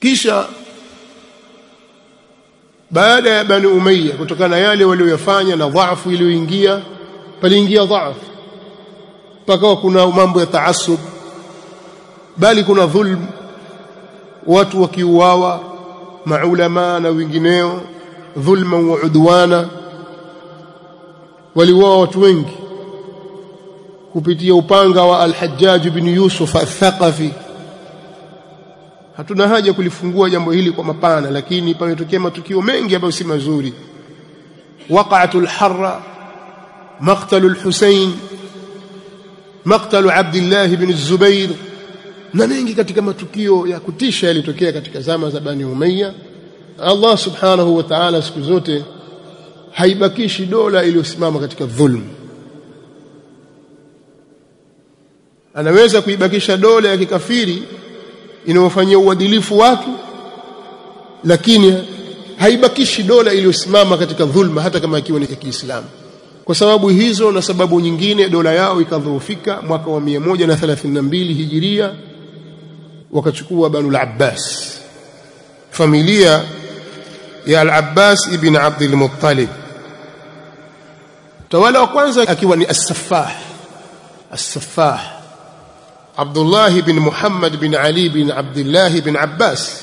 kisha baada ya bani umayya kutokana na yale walioyafanya na dhaifu iliyoingia paliingia dhaifu pakawa kuna mambo ya taasub bali kuna dhulm watu wakiuawa maulama na wengineo dhulma wa udwana. Waliuawa watu wengi kupitia upanga wa al-Hajjaj bin Yusuf al-Thaqafi hatuna haja kulifungua jambo hili kwa mapana lakini pametokea matukio mengi ambayo si mazuri. Waqa'atul harra maqtalul Husayn maqtalu Abdullah ibn Zubair na mengi katika matukio ya kutisha yalitokea katika zama za Bani Umayya. Allah subhanahu wa ta'ala siku zote haibakishi dola iliyosimama katika dhulmu anaweza kuibakisha dola ya kikafiri inayofanyia uadilifu watu lakini haibakishi dola iliyosimama katika dhulma hata kama ikiwa ni ya Kiislamu. Kwa sababu hizo na sababu nyingine dola yao ikadhoofika mwaka wa 132 hijiria wakachukua Banu al-Abbas familia ya al-Abbas ibn Abd al-Muttalib tawala wa kwanza akiwa ni as-Saffah. as-Saffah عبد الله بن محمد بن علي بن عبد الله بن عباس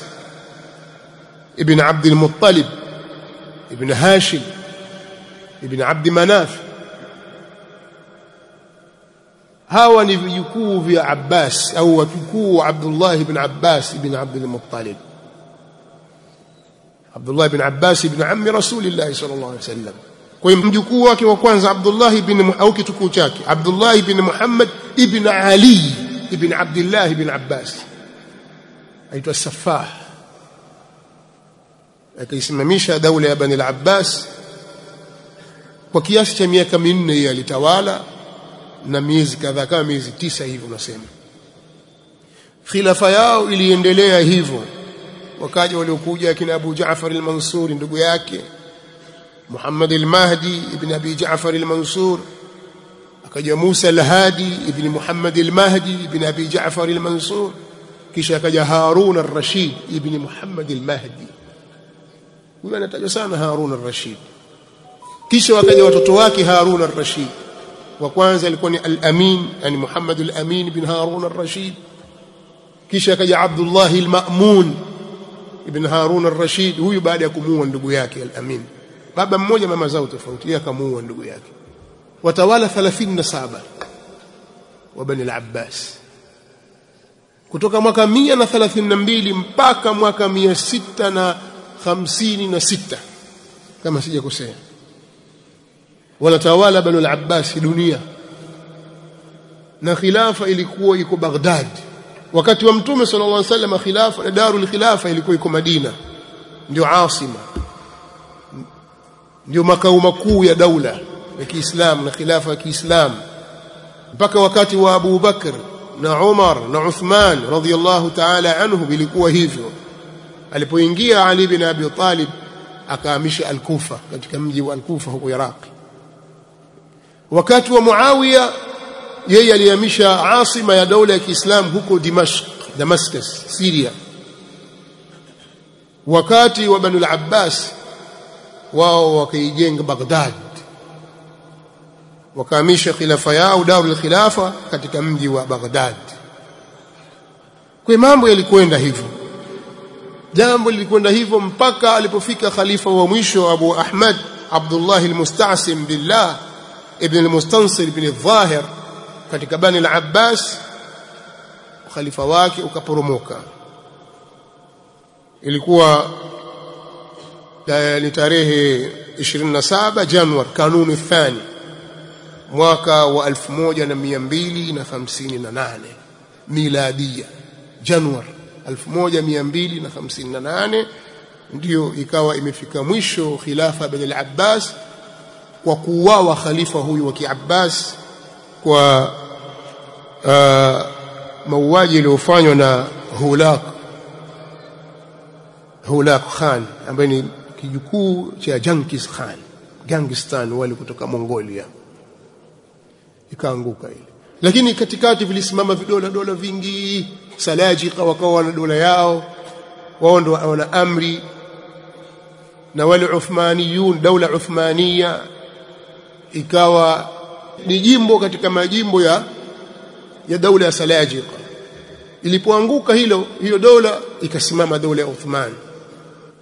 ابن عبد المطلب ابن هاشم ابن عبد مناف. هاو يكو في عباس أو تكو عبد الله بن عباس بن عبد المطلب. عبد الله بن عباس بن عم رسول الله صلى الله عليه وسلم. ويكو عبد الله بن أو عبد الله بن محمد ابن علي. Ibn Abdullah ibn Abbas aitwa Safah. Akaisimamisha daula ya Bani al-Abbas. Kwa kiasi cha miaka minne yeye alitawala na miezi kadhaa kama miezi tisa hivyo unasema. Khilafa yao iliendelea hivyo. Wakaja waliokuja kina Abu Jaafar al-Mansur ndugu yake Muhammad al-Mahdi ibn Abi Jaafar al-Mansur akaja Musa al-Hadi ibn Muhammad al-Mahdi ibn Abi Jaafar al-Mansur kisha akaja Harun al-Rashid ibn Muhammad al-Mahdi huyo anatajwa sana Harun al-Rashid kisha wakaja watoto wake Harun al-Rashid wa kwanza alikuwa ni al-Amin yani Muhammad al-Amin ibn Harun al-Rashid kisha akaja Abdullah al-Ma'mun ibn Harun al-Rashid huyu baada ya kumuua ndugu yake al-Amin baba mmoja mama zao tofauti yeye akamuua ndugu yake watawala 37 wa Bani al-Abbas. Kutoka mwaka 132 mpaka mwaka 656 kama sijakosea. Wanatawala Bani al-Abbas dunia. Na khilafa ilikuwa iko Baghdad. Wakati wa mtume sallallahu alaihi wasallam khilafa na darul khilafa ilikuwa iko Madina. Ndio asima. Ndio makao makuu ya daula ya Kiislamu na khilafa ya Kiislamu mpaka wakati wa Abu Bakr na Umar na Uthman radhiyallahu ta'ala anhu ilikuwa hivyo. Alipoingia Ali bin Abi Talib akahamisha Al-Kufa katika mji wa Al-Kufa huko Iraq. Wakati wa Muawiya yeye alihamisha asima ya daula ya Kiislamu huko Dimashq Damascus Syria. Wakati wa Banu al-Abbas wao wakaijenga Baghdad wakahamisha khilafa yao darul khilafa katika mji wa Baghdad. Kwa mambo yalikwenda hivyo. Jambo lilikwenda hivyo mpaka alipofika khalifa wa mwisho Abu Ahmad Abdullah al-Musta'sim billah ibn al-Mustansir ibn al-Zahir katika Bani al-Abbas khalifa wake ukaporomoka. Ilikuwa ni tarehe 27 Januari kanuni thani mwaka wa 1258 miladia Januari 1258 ndiyo ikawa imefika mwisho khilafa bin al-Abbas kwa kuuawa khalifa huyu wa Kiabbas kwa uh, mauaji yaliyofanywa na Hulak Hulak Khan ambaye ni kijukuu cha Genghis Khan Gengistan wale kutoka Mongolia ikaanguka ile. Lakini katikati vilisimama vidola dola vingi Salajika wakawa na dola yao wao ndio wana amri. Na wale Uthmaniyun daula Uthmania ikawa ni jimbo katika majimbo ya ya daula ya Salajika ilipoanguka hilo hiyo dola ikasimama dola ya Uthman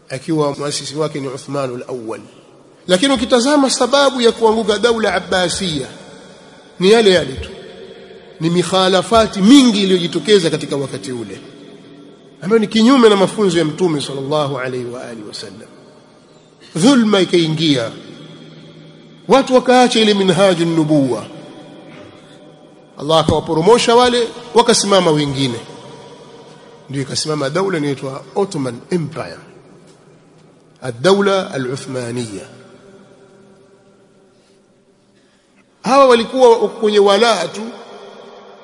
akiwa mwasisi wake ni Uthman al-awwal lakini ukitazama sababu ya kuanguka daula Abbasiya ni yale yale tu. Ni mikhalafati mingi iliyojitokeza katika wakati ule. Ambayo ni kinyume na mafunzo ya mtume sallallahu alaihi wa alihi wasallam. Dhulma ikaingia. Watu wakaacha ile minhaju nubuwa. Allah akawaporomosha wale wakasimama wengine. Ndio ikasimama daula inaitwa Ottoman Empire. Ad-dawla al-Uthmaniyah hawa walikuwa kwenye walaa tu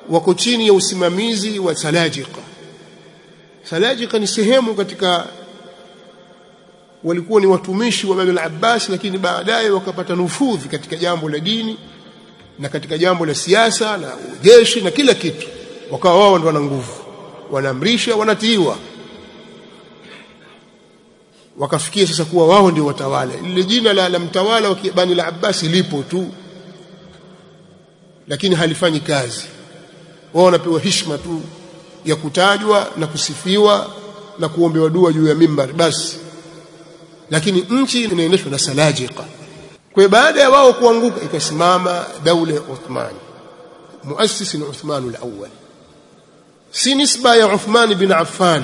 wako chini ya usimamizi wa Salajika Salajika ni sehemu katika walikuwa ni watumishi wa babu al-Abbas lakini baadaye wakapata nufudhi katika jambo la dini na katika jambo la siasa na jeshi na kila kitu. Wakawa wao ndio wana nguvu. Wanaamrisha wanatiiwa. Wakafikia sasa kuwa wao ndio watawala. Ile jina la, la mtawala wa Bani al-Abbas lipo tu lakini halifanyi kazi. Wao wanapewa heshima tu ya kutajwa na kusifiwa na kuombewa dua juu ya mimbar basi. Lakini nchi inaendeshwa na salajika kwa baada ya wao kuanguka ikasimama daula ya Uthman. Muasisi ni Uthman al-awwal. Si nisba ya Uthman bin Affan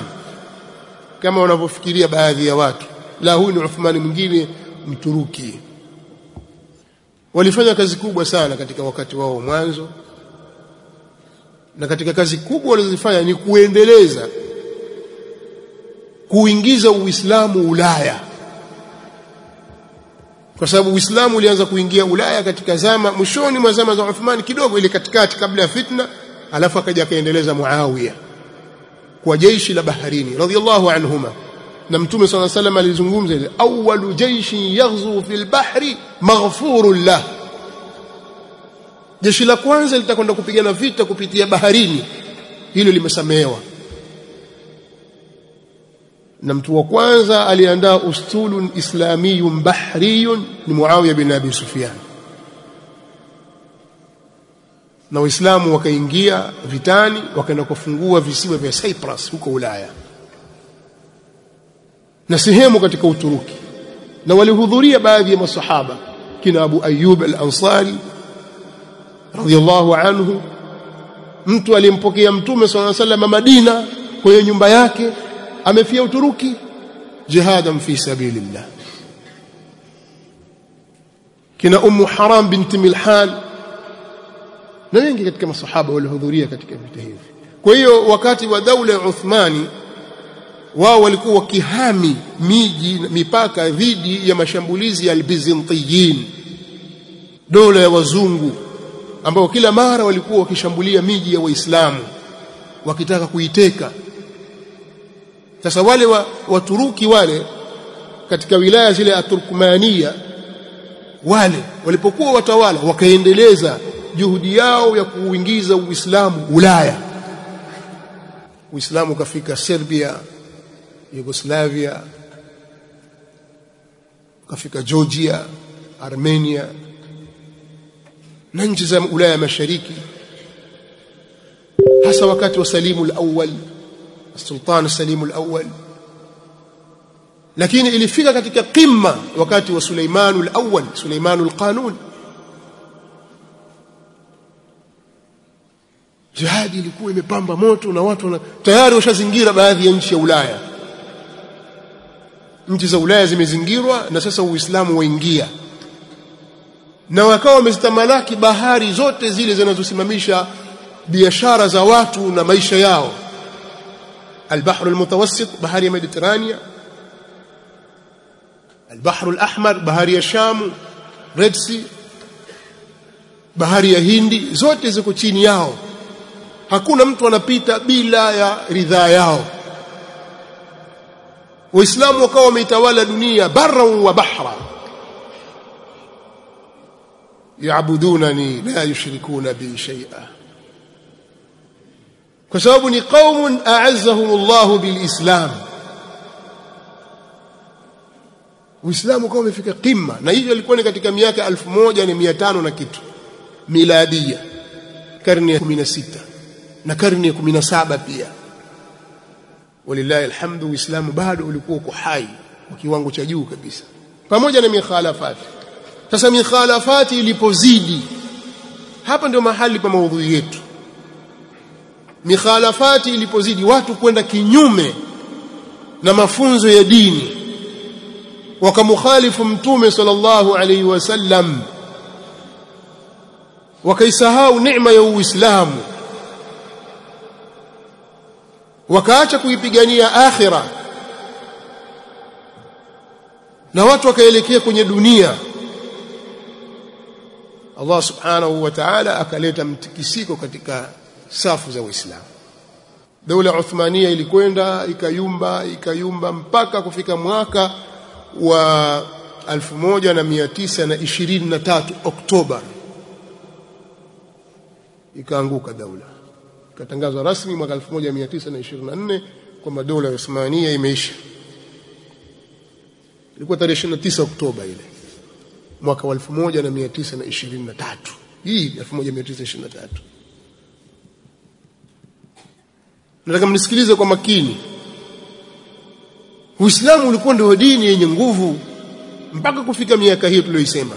kama wanavyofikiria baadhi ya watu. La huyu ni Uthman mwingine mturuki walifanya kazi kubwa sana katika wakati wao mwanzo. Na katika kazi kubwa walizofanya ni kuendeleza kuingiza Uislamu Ulaya. Kwa sababu Uislamu ulianza kuingia Ulaya katika zama mwishoni mwa zama za Uthman kidogo ile katikati kabla ya fitna alafu akaja akaendeleza Muawiya kwa jeshi la baharini radhiallahu anhuma na mtume sala salam alizungumza ile awwalu jaishin yaghzu fil bahri maghfurun lah. Jeshi la kwanza litakwenda kupigana vita kupitia baharini. Hilo limesamehewa. Na mtu wa kwanza aliandaa ustulun islamiyun bahriyun ni Muawiya bin Abi Sufyan. Na Waislamu wakaingia vitani wakaenda kufungua visiwa vya Cyprus huko Ulaya na sehemu katika Uturuki. Na walihudhuria baadhi ya masahaba kina Abu Ayyub al-Ansari radhiyallahu anhu mtu alimpokea mtume swalla sallam Madina kwenye nyumba yake amefia Uturuki jihadan fi sabilillah. Kina Ummu Haram binti Milhan na wengi katika masahaba walihudhuria katika vita hivi. Kwa hiyo wakati wa daula ya Uthmani wao walikuwa wakihami miji mipaka dhidi ya mashambulizi ya albizantiyin dola ya wazungu ambao kila mara walikuwa wakishambulia miji ya waislamu wakitaka kuiteka. Sasa wale wa, waturuki wale katika wilaya zile ya Turkmania wale walipokuwa watawala wakaendeleza juhudi yao ya kuingiza Uislamu Ulaya. Uislamu ukafika Serbia Yugoslavia ukafika Georgia Armenia na nchi za Ulaya Mashariki hasa wakati wa Salimu al-Awwal Sultan Salimu al-Awwal. Lakini ilifika katika qimma wakati wa Suleimanu al-Awwal Suleimanu al-Qanun. Jihadi ilikuwa imepamba moto na watu na, tayari washazingira baadhi ya nchi ya Ulaya nchi za Ulaya zimezingirwa na sasa Uislamu waingia na wakawa wamezitamalaki bahari zote zile zinazosimamisha biashara za watu na maisha yao البحر المتوسط بحر مديترانيا البحر الأحمر بحر الشام ريد سي bahari ya Hindi zote ziko chini yao hakuna mtu anapita bila ya ridhaa yao Waislamu wakawa wameitawala dunia barra wa bahra yaabudunani la yushrikuna bi shay'a kwa sababu ni qaumun a'azzahum Allah bilislam Uislamu ukawa umefika qimma na hivyo ilikuwa ni katika miaka elfu moja na mia tano na kitu miladia karne ya 16 na karne ya 17 pia walillahi alhamdu uislamu bado ulikuwa uko hai kwa kiwango cha juu kabisa. Pamoja na mikhalafati. Sasa mikhalafati ilipozidi hapa ndio mahali pa maudhui yetu. Mikhalafati ilipozidi watu kwenda kinyume na mafunzo ya dini. Wakamukhalifu mtume sallallahu alaihi wasallam. Wakaisahau neema ya Uislamu wakaacha kuipigania akhira. Na watu wakaelekea kwenye dunia. Allah subhanahu wa ta'ala akaleta mtikisiko katika safu za Uislamu. Dola Uthmania ilikwenda ikayumba ikayumba mpaka kufika mwaka wa 1923 Oktoba. Ikaanguka daula ikatangazwa rasmi mwaka 1924 kwamba dola ya Uthmania imeisha. Ilikuwa tarehe 29 Oktoba ile mwaka wa 1923 hii 1923 nataka mnisikilize kwa makini. Uislamu ulikuwa ndio dini yenye nguvu mpaka kufika miaka hiyo tuliyoisema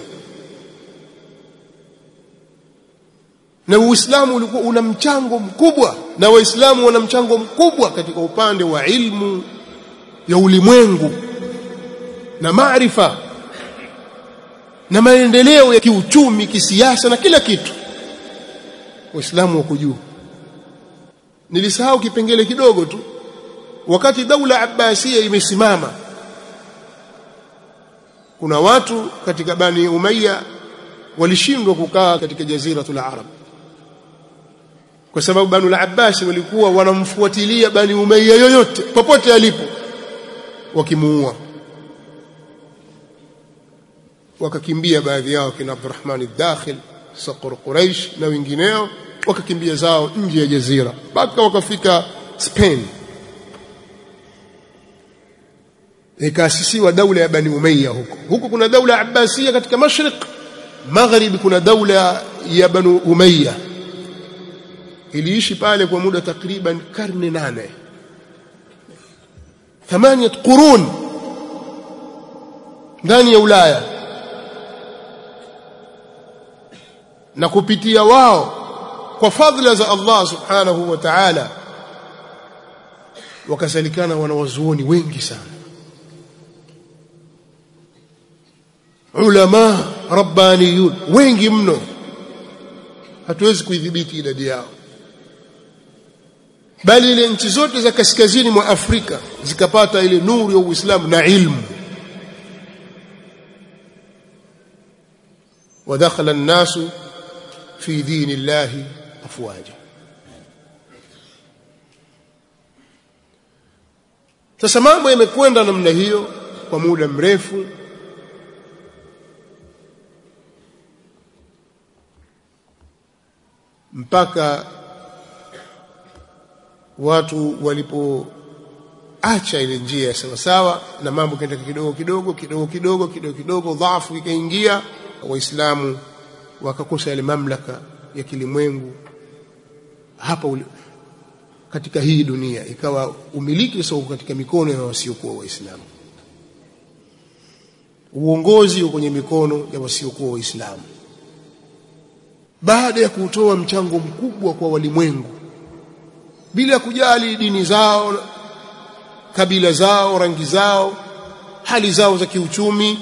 na Uislamu ulikuwa una mchango mkubwa na Waislamu wana mchango mkubwa katika upande wa ilmu ya ulimwengu na maarifa na maendeleo ya kiuchumi, kisiasa na kila kitu. Waislamu wako juu. Nilisahau kipengele kidogo tu. Wakati daula Abbasia imesimama, kuna watu katika Bani Umayya walishindwa kukaa katika jaziratul Arab kwa sababu Banu al-Abbas walikuwa wanamfuatilia Bani Umayya yoyote popote alipo wakimuua. Wakakimbia baadhi yao kina Abdurrahman al-Dakhil Saqur Quraish na wengineo wakakimbia zao nje ya jazira mpaka wakafika Spain. Ikaasisiwa daula ya Bani Umayya huko. Huko kuna daula Abbasia katika mashriq magharibi kuna daula ya Banu Umayya iliishi pale kwa muda takriban karne nane. Thamania qurun ndani ya Ulaya. Na kupitia wao kwa fadhila za Allah subhanahu wa ta'ala wakasalikana wanawazuoni wengi sana. Ulama rabbaniyun wengi mno. Hatuwezi kuidhibiti idadi yao bali ile nchi zote za kaskazini mwa Afrika zikapata ile nuru ya Uislamu na ilmu ودخل الناس في دين الله افواجا sasa mambo yamekwenda namna hiyo kwa muda mrefu mpaka watu walipoacha ile njia ya sawa sawa na mambo kaenda kidogo kidogo kidogo kidogo kidogo kidogo dhaifu ikaingia waislamu wakakosa yale mamlaka ya kilimwengu. Hapa uli, katika hii dunia ikawa umiliki sasa katika mikono ya wasiokuwa waislamu. Uongozi uko kwenye mikono ya wasiokuwa waislamu. Baada ya kutoa mchango mkubwa kwa walimwengu bila kujali dini zao kabila zao rangi zao hali zao za kiuchumi.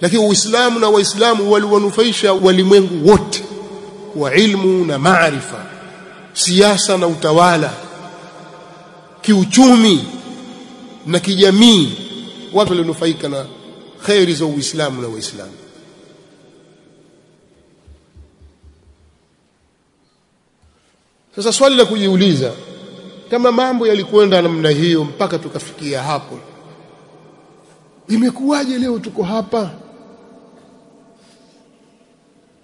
Lakini uislamu na waislamu waliwanufaisha walimwengu wote kwa ilmu na maarifa siasa na utawala kiuchumi na kijamii. Watu walinufaika na khairi za uislamu na waislamu sasa swali la kujiuliza kama mambo yalikwenda namna hiyo mpaka tukafikia hapo imekuwaje leo tuko hapa?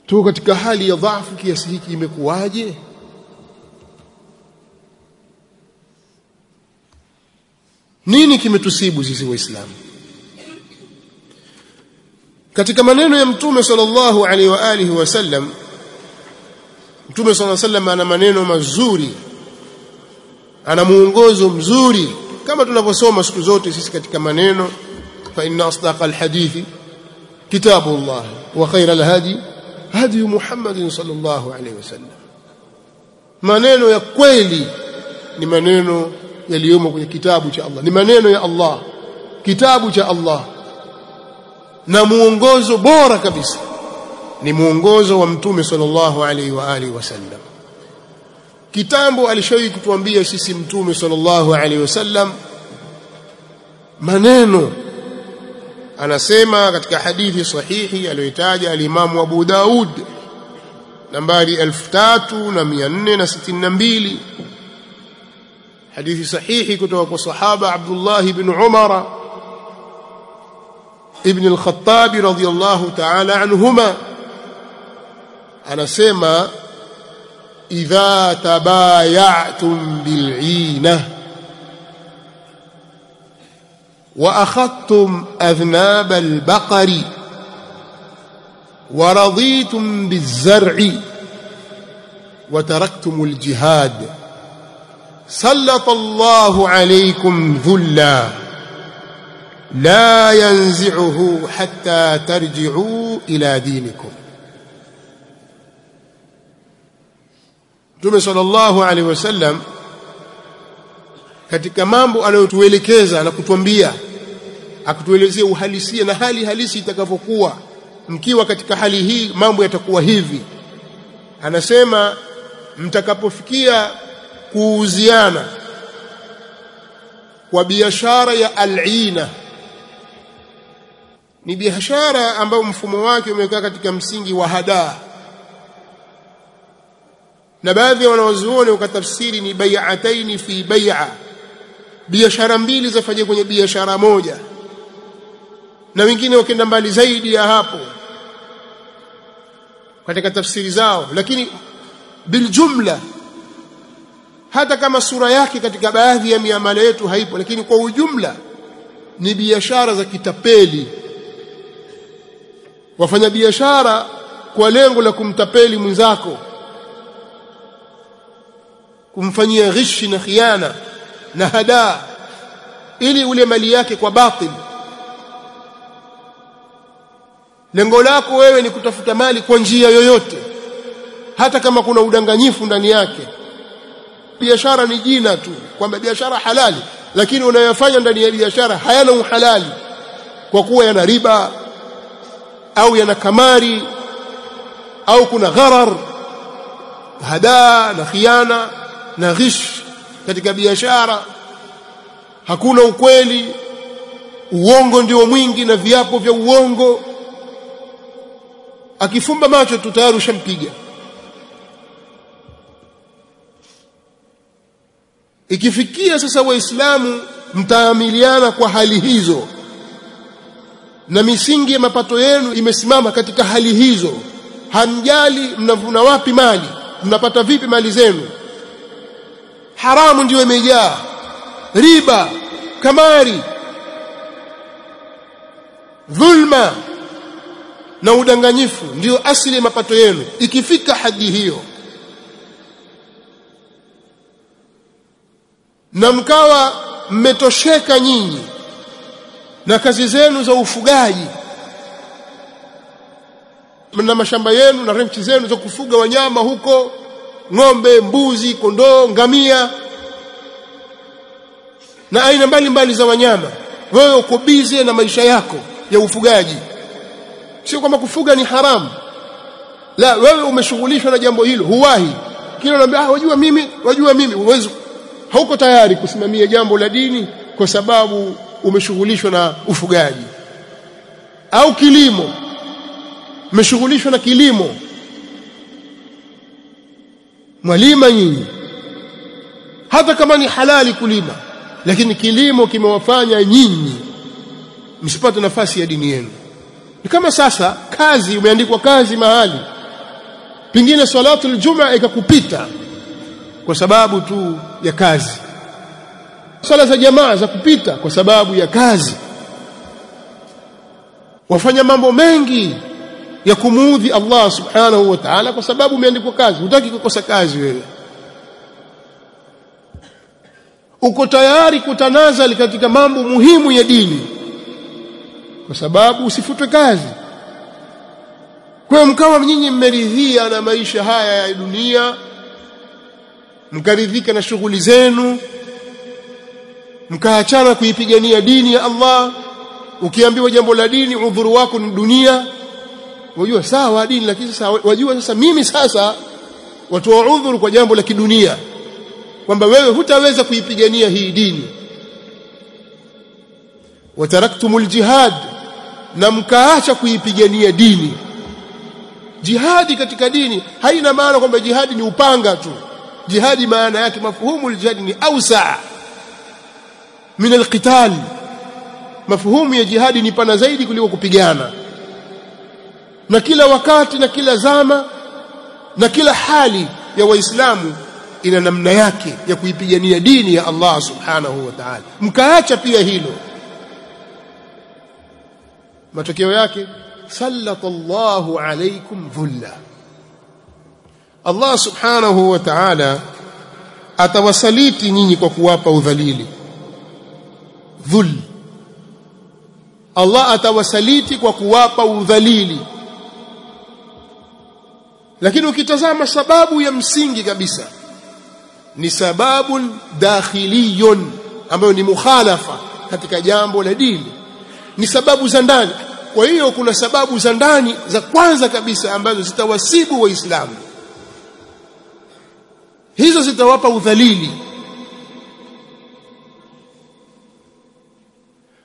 Tuko katika hali ya dhaifu kiasi hiki imekuwaje? Nini kimetusibu sisi waislamu? Katika maneno ya mtume sallallahu alaihi wa alihi wasallam mtume sallallahu alaihi wasallam ana maneno mazuri ana muongozo mzuri. Kama tunavyosoma siku zote sisi katika maneno fa inna asdaqal hadithi kitabullah wa khairal hadi hadi Muhammadin sallallahu alaihi wasallam. Maneno ya kweli ni maneno yaliyomo kwenye kitabu cha Allah. Ni maneno ya Allah kitabu cha Allah. Na muongozo bora kabisa ni muongozo wa mtume sallallahu alaihi wa alihi wasallam kitambo alishawahi kutuambia sisi mtume sallallahu alaihi wasallam maneno. Anasema katika hadithi sahihi aliyotaja alimamu Abu Daud nambari 3462 hadithi sahihi kutoka kwa sahaba Abdullah ibn Umar ibn al-Khattab radiyallahu ta'ala anhuma anasema idha tabayatum bil'inah واخذتم اذناب البقر ورضيتم بالزرع وتركتم الجهاد سلط الله عليكم ذلا لا ينزعه حتى ترجعوا إلى دينكم Mtume sallallahu alaihi wasallam katika mambo anayotuelekeza na kutuambia akutuelezea uhalisia na hali halisi itakavyokuwa mkiwa katika hali hii mambo yatakuwa hivi. Anasema mtakapofikia kuuziana kwa biashara ya al'ina ni biashara ambayo mfumo wake umekaa katika msingi wa hadaa na baadhi ya wanawazuoni wakatafsiri ni bai'ataini fi bai'a biashara mbili zafanyika kwenye biashara moja. Na wengine wakenda mbali zaidi ya hapo katika tafsiri zao. Lakini biljumla hata kama sura yake katika baadhi ya miamala yetu haipo lakini kwa ujumla ni biashara za kitapeli. Wafanya biashara kwa lengo la kumtapeli mwenzako kumfanyia ghishi na khiana na hadaa ili ule mali yake kwa batil. Lengo lako wewe ni kutafuta mali kwa njia yoyote hata kama kuna udanganyifu ndani yake. Biashara ni jina tu kwamba biashara halali lakini unayofanya ndani ya biashara hayana uhalali kwa kuwa yana riba au yana kamari au kuna gharar hadaa na khiana na ghish katika biashara hakuna ukweli uongo ndio mwingi na viapo vya uongo. Akifumba macho tu tayari ushampiga. Ikifikia sasa waislamu mtaamiliana kwa hali hizo. Na misingi ya mapato yenu imesimama katika hali hizo. Hamjali mnavuna wapi mali? Mnapata vipi mali zenu haramu ndio imejaa. Riba kamari dhulma na udanganyifu ndio asili ya mapato yenu. Ikifika hadi hiyo na mkawa mmetosheka nyinyi na kazi zenu za ufugaji na mashamba yenu na renchi zenu za kufuga wanyama huko ng'ombe mbuzi kondoo ngamia na aina mbalimbali za wanyama. Wewe uko bize na maisha yako ya ufugaji. Sio kwamba kufuga ni haramu. La wewe umeshughulishwa na jambo hilo huwahi. Kila unaambia ah wajua mimi wajua mimi. Uwezo hauko tayari kusimamia jambo la dini kwa sababu umeshughulishwa na ufugaji. Au kilimo. Umeshughulishwa na kilimo mwalima nyinyi. Hata kama ni halali kulima lakini kilimo kimewafanya nyinyi msipate nafasi ya dini yenu. Ni kama sasa kazi umeandikwa kazi mahali. Pengine salatu aljuma ikakupita kwa sababu tu ya kazi. Sala za jamaa za kupita kwa sababu ya kazi. Wafanya mambo mengi ya kumuudhi Allah subhanahu wa ta'ala kwa sababu umeandikwa kazi. Hutaki kukosa kazi wewe. Uko tayari kutanazali katika mambo muhimu ya dini. Kwa sababu usifutwe kazi. Kwa mkawa nyinyi mmeridhia na maisha haya ya dunia mkaridhika na shughuli zenu mkaachana kuipigania dini ya Allah ukiambiwa jambo la dini udhuru wako ni dunia wajua sawa dini lakini sasa wajua sasa mimi sasa watoa udhuru kwa jambo la kidunia kwamba wewe hutaweza kuipigania hii dini. Wataraktumul jihad na mkaacha kuipigania dini. Jihadi katika dini haina maana kwamba jihadi ni upanga tu. Jihadi maana yake mafuhumu aljihad ni ausa. Min alqital mafuhumu ya jihadi ni pana zaidi kuliko kupigana na kila wakati na kila zama na kila hali ya waislamu ina namna yake ya kuipigania dini ya Allah subhanahu wa ta'ala. Mkaacha pia hilo. Matokeo yake sallatallahu alaykum dhulla. Allah subhanahu wa ta'ala atawasaliti nyinyi kwa kuwapa udhalili. Dhul Allah atawasaliti kwa kuwapa udhalili lakini ukitazama sababu ya msingi kabisa ni sababu dakhiliyun ambayo ni mukhalafa katika jambo la dini. Ni sababu za ndani. Kwa hiyo kuna sababu za ndani za kwanza kabisa ambazo zitawasibu waislamu. Hizo zitawapa udhalili.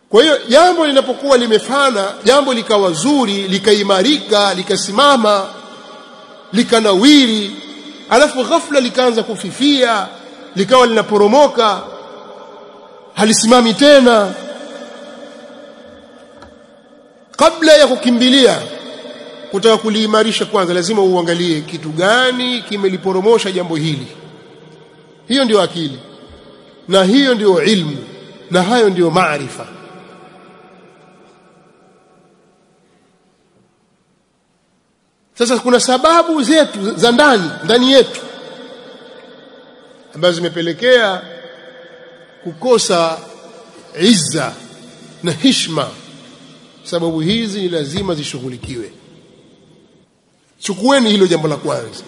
Kwa hiyo jambo linapokuwa limefana jambo likawa zuri likaimarika likasimama likanawiri alafu ghafla likaanza kufifia likawa linaporomoka halisimami tena. Kabla ya kukimbilia kutaka kuliimarisha kwanza lazima uangalie kitu gani kimeliporomosha jambo hili. Hiyo ndiyo akili na hiyo ndiyo ilmu na hayo ndiyo maarifa sasa kuna sababu zetu za ndani ndani yetu ambazo zimepelekea kukosa izza na hishma sababu hizi lazima zishughulikiwe. Chukueni hilo jambo la kwanza